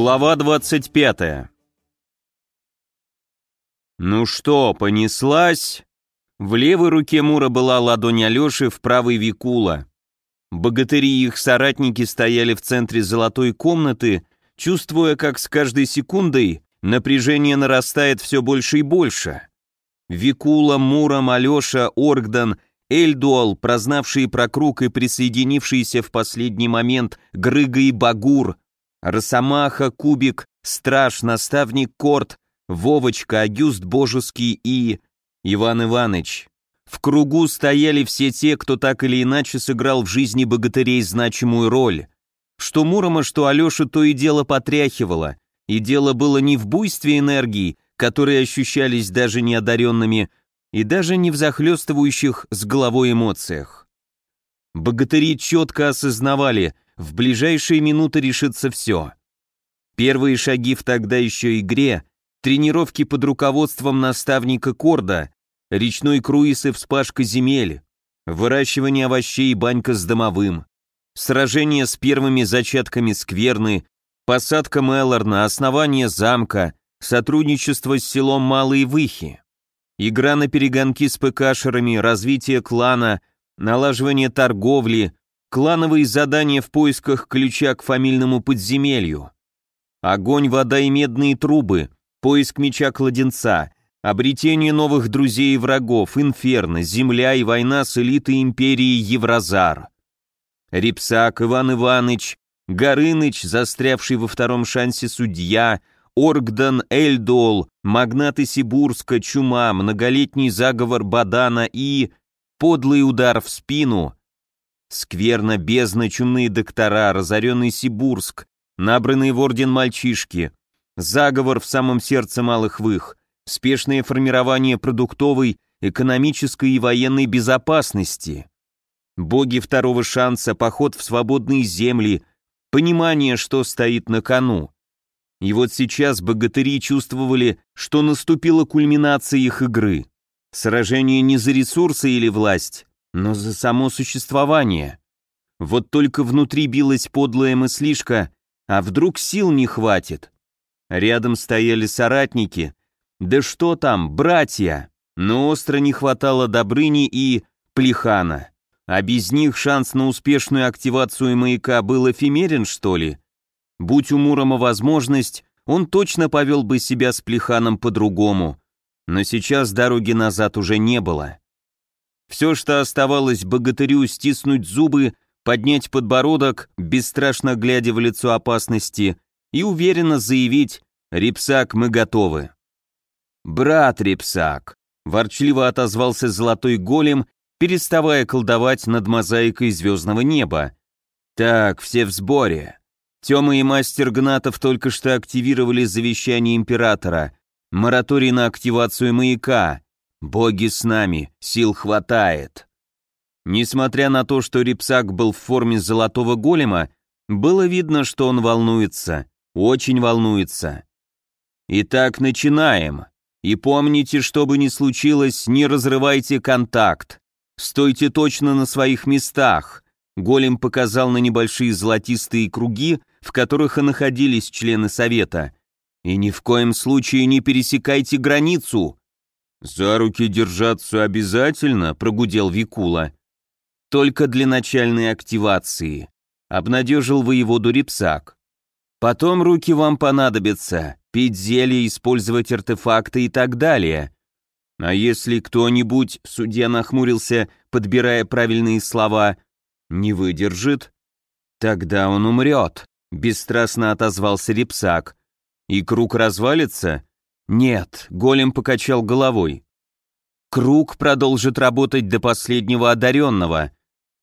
Глава 25 Ну что, понеслась? В левой руке Мура была ладонь Алёши, в правой Викула. Богатыри и их соратники стояли в центре золотой комнаты, чувствуя, как с каждой секундой напряжение нарастает все больше и больше. Викула, Муром, Алёша, Оргдан, Эльдуал, прознавшие про круг и присоединившиеся в последний момент Грыга и Багур, Росомаха, Кубик, Страж, Наставник Корт, Вовочка, Агюст Божеский и... Иван Иваныч. В кругу стояли все те, кто так или иначе сыграл в жизни богатырей значимую роль. Что Мурома, что Алеша то и дело потряхивало, и дело было не в буйстве энергии, которые ощущались даже неодаренными, и даже не в захлестывающих с головой эмоциях. Богатыри четко осознавали – в ближайшие минуты решится все. Первые шаги в тогда еще игре, тренировки под руководством наставника Корда, речной круиз и вспашка земель, выращивание овощей и банька с домовым, сражение с первыми зачатками скверны, посадка Мелорна, основание замка, сотрудничество с селом Малые Выхи, игра на перегонки с ПКшерами, развитие клана, налаживание торговли, Клановые задания в поисках ключа к фамильному подземелью. Огонь, вода и медные трубы, поиск меча кладенца, обретение новых друзей и врагов, инферно, земля и война с элитой империи Евразар. Репсак, Иван Иваныч, Горыныч, застрявший во втором шансе судья, Оргдан, Эльдол, магнаты Сибурска, чума, многолетний заговор Бадана и... подлый удар в спину, Скверно, бездна, чумные доктора, разоренный Сибурск, набранные в орден мальчишки, заговор в самом сердце малых вых, спешное формирование продуктовой, экономической и военной безопасности, боги второго шанса, поход в свободные земли, понимание, что стоит на кону. И вот сейчас богатыри чувствовали, что наступила кульминация их игры. Сражение не за ресурсы или власть, но за само существование. Вот только внутри билась подлая мыслишка, а вдруг сил не хватит. Рядом стояли соратники, да что там, братья, но остро не хватало Добрыни и Плехана. А без них шанс на успешную активацию маяка был эфемерен, что ли? Будь у Мурома возможность, он точно повел бы себя с Плеханом по-другому, но сейчас дороги назад уже не было. Все, что оставалось богатырю, стиснуть зубы, поднять подбородок, бесстрашно глядя в лицо опасности, и уверенно заявить «Репсак, мы готовы». «Брат Репсак», — ворчливо отозвался золотой голем, переставая колдовать над мозаикой звездного неба. «Так, все в сборе. Тёма и мастер Гнатов только что активировали завещание императора, мораторий на активацию маяка, Боги с нами, сил хватает. Несмотря на то, что Рипсак был в форме золотого голема, было видно, что он волнуется, очень волнуется. Итак, начинаем. И помните, что бы ни случилось, не разрывайте контакт. Стойте точно на своих местах. Голем показал на небольшие золотистые круги, в которых и находились члены совета. И ни в коем случае не пересекайте границу. «За руки держаться обязательно», — прогудел Викула. «Только для начальной активации», — обнадежил воеводу Рипсак. «Потом руки вам понадобятся, пить зелье, использовать артефакты и так далее. А если кто-нибудь, судья нахмурился, подбирая правильные слова, не выдержит, тогда он умрет», — бесстрастно отозвался Рипсак. «И круг развалится?» «Нет», — голем покачал головой. «Круг продолжит работать до последнего одаренного.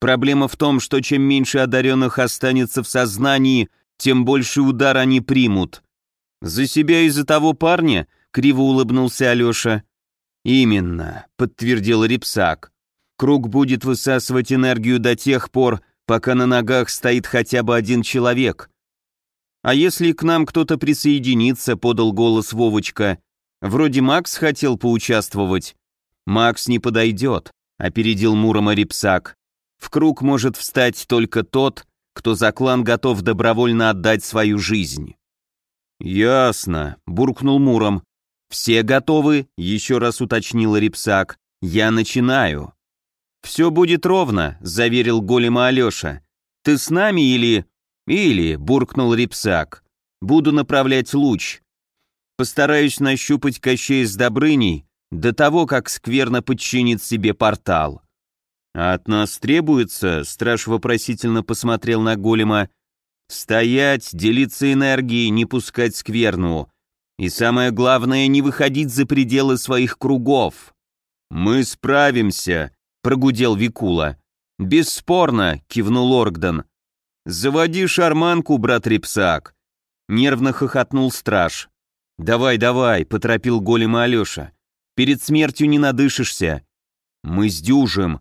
Проблема в том, что чем меньше одаренных останется в сознании, тем больше удар они примут. За себя и за того парня?» — криво улыбнулся Алеша. «Именно», — подтвердил Рипсак. «Круг будет высасывать энергию до тех пор, пока на ногах стоит хотя бы один человек. «А если к нам кто-то присоединится?» — подал голос Вовочка. «Вроде Макс хотел поучаствовать». «Макс не подойдет», — опередил Мурома Рипсак. «В круг может встать только тот, кто за клан готов добровольно отдать свою жизнь». «Ясно», — буркнул Муром. «Все готовы?» — еще раз уточнила Рипсак. «Я начинаю». «Все будет ровно», — заверил голема Алеша. «Ты с нами или...» «Или», — буркнул Рипсак. «Буду направлять луч. Постараюсь нащупать Кощей с Добрыней до того, как скверно подчинит себе портал». «А от нас требуется?» — страж вопросительно посмотрел на голема. «Стоять, делиться энергией, не пускать скверну. И самое главное, не выходить за пределы своих кругов». «Мы справимся», — прогудел Викула. «Бесспорно», — кивнул Оргдон. «Заводи шарманку, брат Репсак», — нервно хохотнул страж. «Давай, давай», — поторопил голема Алеша. «Перед смертью не надышишься». «Мы сдюжим».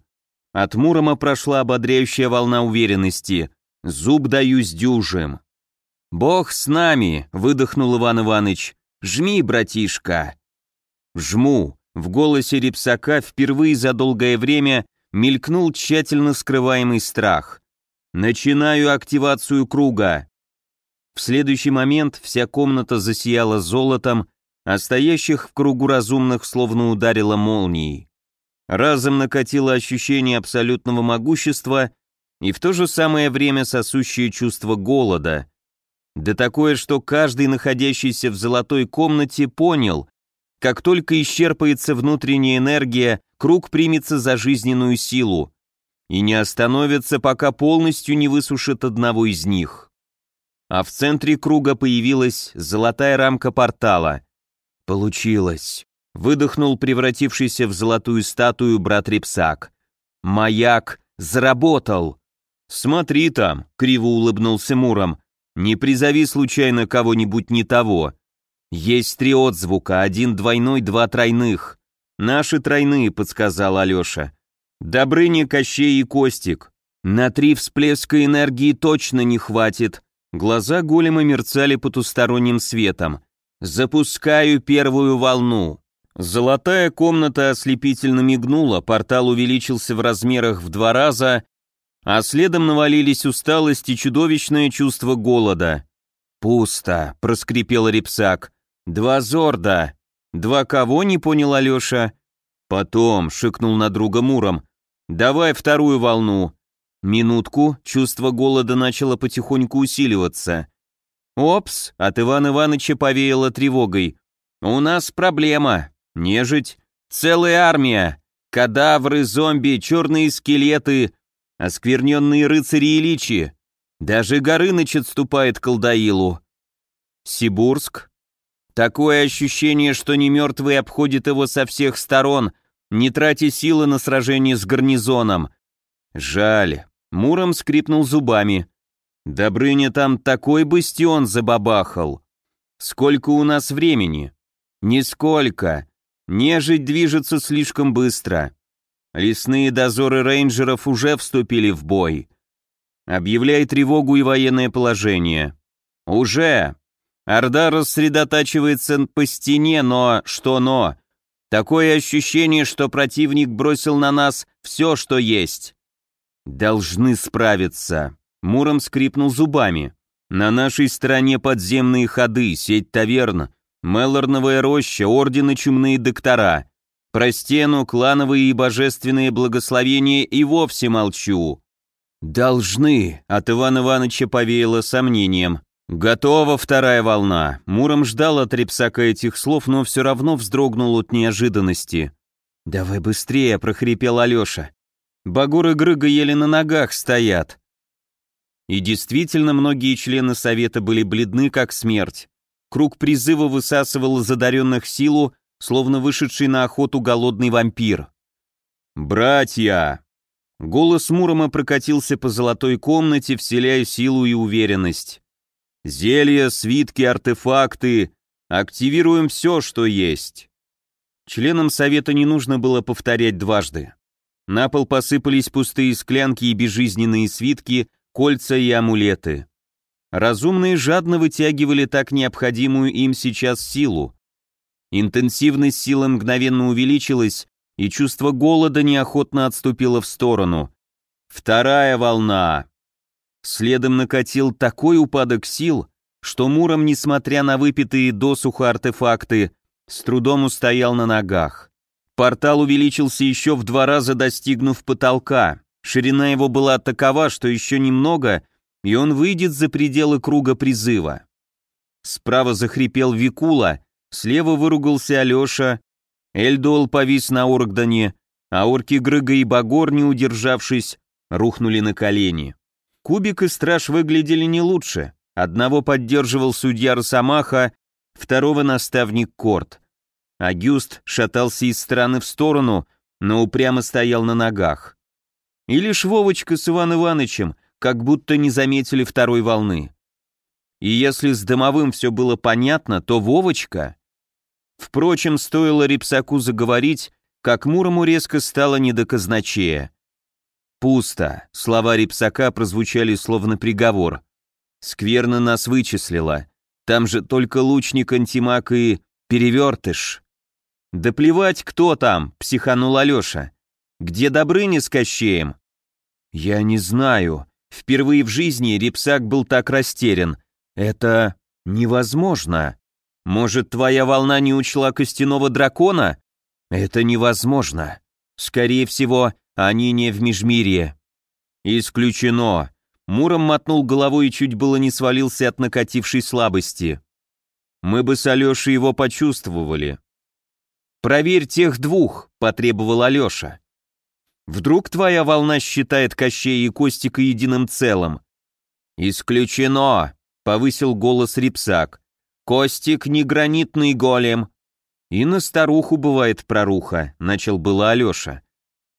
От Мурома прошла ободряющая волна уверенности. «Зуб даю сдюжим». «Бог с нами», — выдохнул Иван Иваныч. «Жми, братишка». «Жму», в голосе Репсака впервые за долгое время мелькнул тщательно скрываемый страх. «Начинаю активацию круга». В следующий момент вся комната засияла золотом, а стоящих в кругу разумных словно ударила молнией. Разом накатило ощущение абсолютного могущества и в то же самое время сосущее чувство голода. Да такое, что каждый, находящийся в золотой комнате, понял, как только исчерпается внутренняя энергия, круг примется за жизненную силу и не остановится, пока полностью не высушит одного из них. А в центре круга появилась золотая рамка портала. Получилось. Выдохнул превратившийся в золотую статую брат Репсак. Маяк заработал. Смотри там, криво улыбнулся Муром. Не призови случайно кого-нибудь не того. «Есть три отзвука, один двойной, два тройных». «Наши тройные», — подсказал Алеша. «Добрыня, Кощей и Костик. На три всплеска энергии точно не хватит». Глаза голема мерцали потусторонним светом. «Запускаю первую волну». Золотая комната ослепительно мигнула, портал увеличился в размерах в два раза, а следом навалились усталость и чудовищное чувство голода. «Пусто», — проскрипел Репсак. «Два Зорда!» «Два кого?» — не понял Алеша. «Потом», — шикнул на друга Муром. «Давай вторую волну». Минутку, чувство голода начало потихоньку усиливаться. «Опс!» — от Ивана Ивановича повеяло тревогой. «У нас проблема. Нежить. Целая армия. Кадавры, зомби, черные скелеты, оскверненные рыцари и личи. Даже Горыныч отступает к Алдаилу. Сибурск, Такое ощущение, что немертвый обходит его со всех сторон, не тратя силы на сражение с гарнизоном. Жаль. Муром скрипнул зубами. Добрыня там такой бастион забабахал. Сколько у нас времени? Нисколько. Нежить движется слишком быстро. Лесные дозоры рейнджеров уже вступили в бой. Объявляй тревогу и военное положение. Уже. Орда рассредотачивается по стене, но... Что но? Такое ощущение, что противник бросил на нас все, что есть. Должны справиться. Муром скрипнул зубами. На нашей стороне подземные ходы, сеть таверн, Мелорновая роща, ордены чумные доктора. Про стену, клановые и божественные благословения и вовсе молчу. «Должны», — от Ивана Ивановича повеяло сомнением. «Готова вторая волна». Муром ждал от Репсака этих слов, но все равно вздрогнул от неожиданности. «Давай быстрее», — прохрипел Алеша. «Багур и Грыга еле на ногах стоят». И действительно, многие члены Совета были бледны, как смерть. Круг призыва высасывал из одаренных силу, словно вышедший на охоту голодный вампир. «Братья!» Голос Мурома прокатился по золотой комнате, вселяя силу и уверенность. Зелья, свитки, артефакты. Активируем все, что есть. Членам совета не нужно было повторять дважды. На пол посыпались пустые склянки и безжизненные свитки, кольца и амулеты. Разумные жадно вытягивали так необходимую им сейчас силу. Интенсивность силы мгновенно увеличилась, и чувство голода неохотно отступило в сторону. Вторая волна. Следом накатил такой упадок сил, что Муром, несмотря на выпитые досуха артефакты, с трудом устоял на ногах. Портал увеличился еще в два раза, достигнув потолка. Ширина его была такова, что еще немного, и он выйдет за пределы круга призыва. Справа захрипел Викула, слева выругался Алеша, Эльдол повис на Оргдане, а орки Грыга и Багор, не удержавшись, рухнули на колени. Кубик и Страж выглядели не лучше. Одного поддерживал судья Росомаха, второго наставник Корт. Агюст шатался из стороны в сторону, но упрямо стоял на ногах. И лишь Вовочка с Иван Иванычем как будто не заметили второй волны. И если с Дымовым все было понятно, то Вовочка... Впрочем, стоило Рипсаку заговорить, как Мурому резко стало не до казначея. Пусто. Слова Рипсака прозвучали словно приговор. Скверно нас вычислила. Там же только лучник, антимаг и перевертыш. Да плевать, кто там, психанул Алеша. Где Добрыня с Кощеем? Я не знаю. Впервые в жизни Рипсак был так растерян. Это невозможно. Может, твоя волна не учла костяного дракона? Это невозможно. Скорее всего, они не в Межмирье. Исключено. Муром мотнул головой и чуть было не свалился от накатившей слабости. Мы бы с Алешей его почувствовали. «Проверь тех двух», — потребовал Алеша. «Вдруг твоя волна считает Кощей и Костика единым целым?» «Исключено», — повысил голос Рипсак. «Костик не гранитный голем, «И на старуху бывает проруха», — начал было Алеша.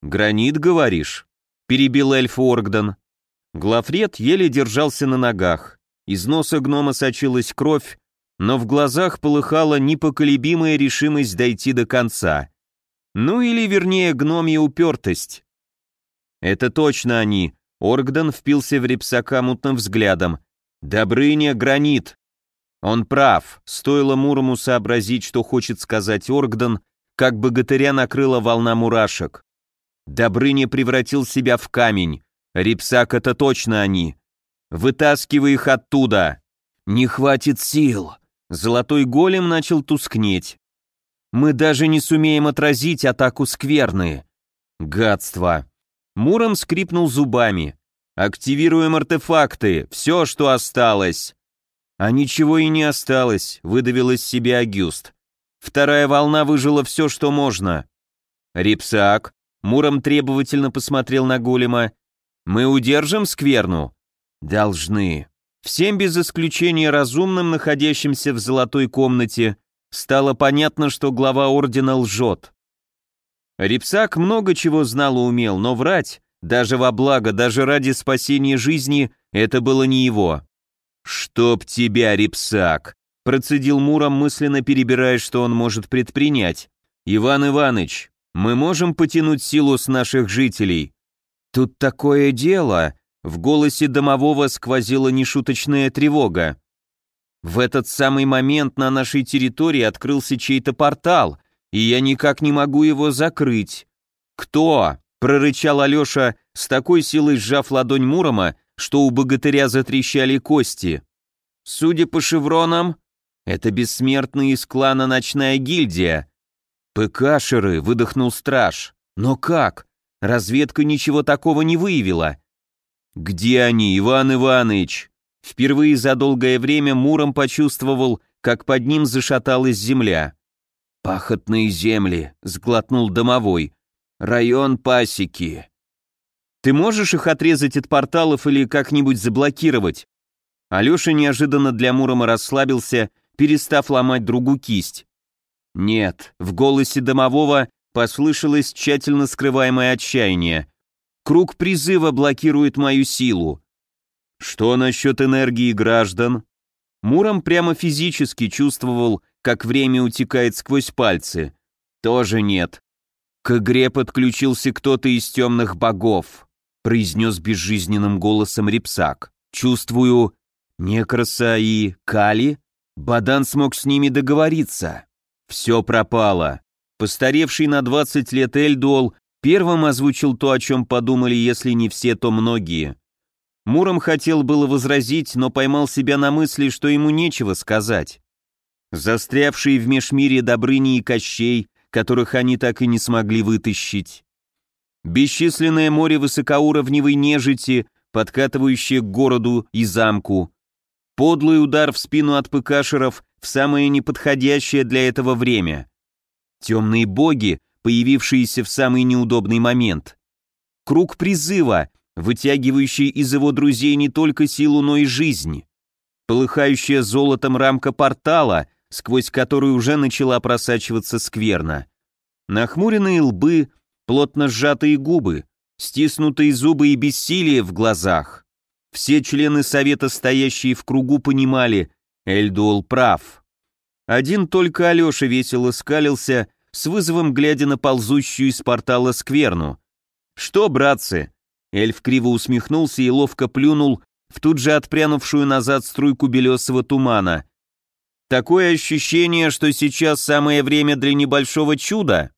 «Гранит, говоришь?» — перебил эльф Оргдон. Глафред еле держался на ногах. Из носа гнома сочилась кровь, но в глазах полыхала непоколебимая решимость дойти до конца. Ну или, вернее, гномья упертость. «Это точно они», — Оргдон впился в Репсака мутным взглядом. «Добрыня, гранит, он прав, стоило Мурому сообразить, что хочет сказать Оргдон, как богатыря накрыла волна мурашек. Добрыня превратил себя в камень. Рипсак — это точно они. Вытаскивай их оттуда. Не хватит сил. Золотой голем начал тускнеть. Мы даже не сумеем отразить атаку скверны. Гадство. Муром скрипнул зубами. Активируем артефакты, все, что осталось. А ничего и не осталось, выдавил из себя Агюст. Вторая волна выжила все, что можно. Рипсак, Муром требовательно посмотрел на голема. Мы удержим скверну? Должны. Всем без исключения разумным, находящимся в золотой комнате, стало понятно, что глава ордена лжет. Рипсак много чего знал и умел, но врать, даже во благо, даже ради спасения жизни, это было не его. «Чтоб тебя, репсак!» — процедил Муром, мысленно перебирая, что он может предпринять. «Иван Иваныч, мы можем потянуть силу с наших жителей?» «Тут такое дело!» — в голосе домового сквозила нешуточная тревога. «В этот самый момент на нашей территории открылся чей-то портал, и я никак не могу его закрыть». «Кто?» — прорычал Алеша, с такой силой сжав ладонь Мурома, что у богатыря затрещали кости. Судя по шевронам, это бессмертные из клана «Ночная гильдия». «ПКшеры», — выдохнул страж. «Но как? Разведка ничего такого не выявила». «Где они, Иван Иванович?» Впервые за долгое время Муром почувствовал, как под ним зашаталась земля. «Пахотные земли», — сглотнул домовой. «Район пасеки». Ты можешь их отрезать от порталов или как-нибудь заблокировать?» Алеша неожиданно для Мурома расслабился, перестав ломать другу кисть. «Нет», в голосе домового послышалось тщательно скрываемое отчаяние. «Круг призыва блокирует мою силу». «Что насчет энергии граждан?» Муром прямо физически чувствовал, как время утекает сквозь пальцы. «Тоже нет. К игре подключился кто-то из темных богов произнес безжизненным голосом Рипсак. «Чувствую, Некраса и Кали? Бадан смог с ними договориться. Все пропало. Постаревший на 20 лет Эльдуол первым озвучил то, о чем подумали, если не все, то многие. Муром хотел было возразить, но поймал себя на мысли, что ему нечего сказать. Застрявшие в межмире Добрыни и Кощей, которых они так и не смогли вытащить. Бесчисленное море высокоуровневой нежити, подкатывающее к городу и замку. Подлый удар в спину от пыкашеров в самое неподходящее для этого время. Темные боги, появившиеся в самый неудобный момент. Круг призыва, вытягивающий из его друзей не только силу, но и жизнь. Полыхающая золотом рамка портала, сквозь которую уже начала просачиваться скверно. Нахмуренные лбы, плотно сжатые губы, стиснутые зубы и бессилие в глазах. Все члены совета, стоящие в кругу, понимали, Эльдуол прав. Один только Алеша весело скалился, с вызовом глядя на ползущую из портала скверну. «Что, братцы?» Эльф криво усмехнулся и ловко плюнул в тут же отпрянувшую назад струйку белесого тумана. «Такое ощущение, что сейчас самое время для небольшого чуда?»